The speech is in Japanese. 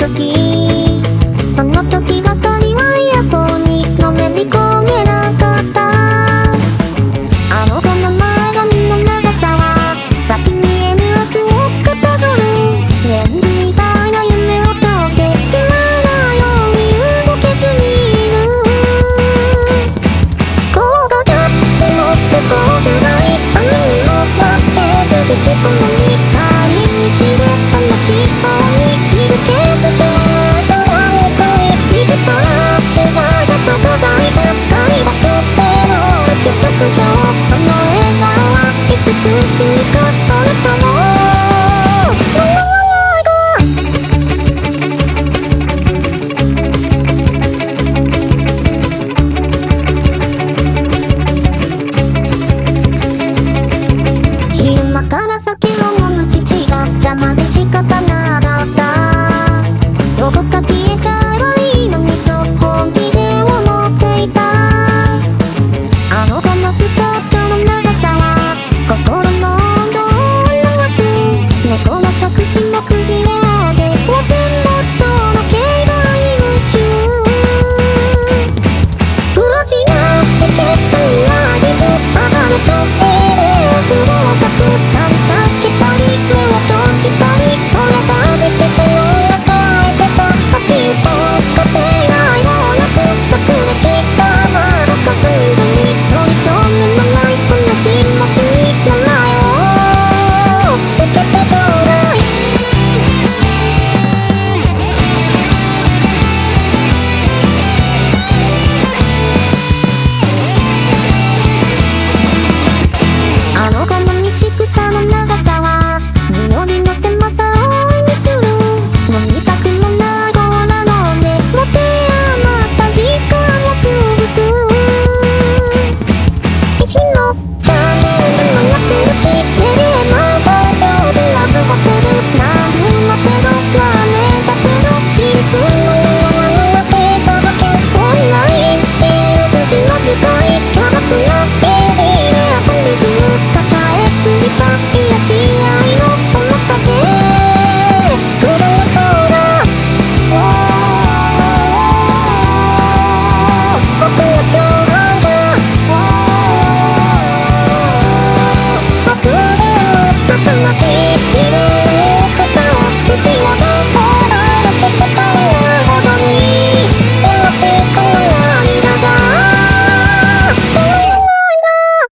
時。その時ばかりはイヤホンにのめり込めなかった。あの子の前髪の長さは先見えぬ明日をかたどる。レンズみたいな夢を通して出会よう。に動けずにいるこうががしもってこうじゃない。愛にも負けず引き込む。pieta.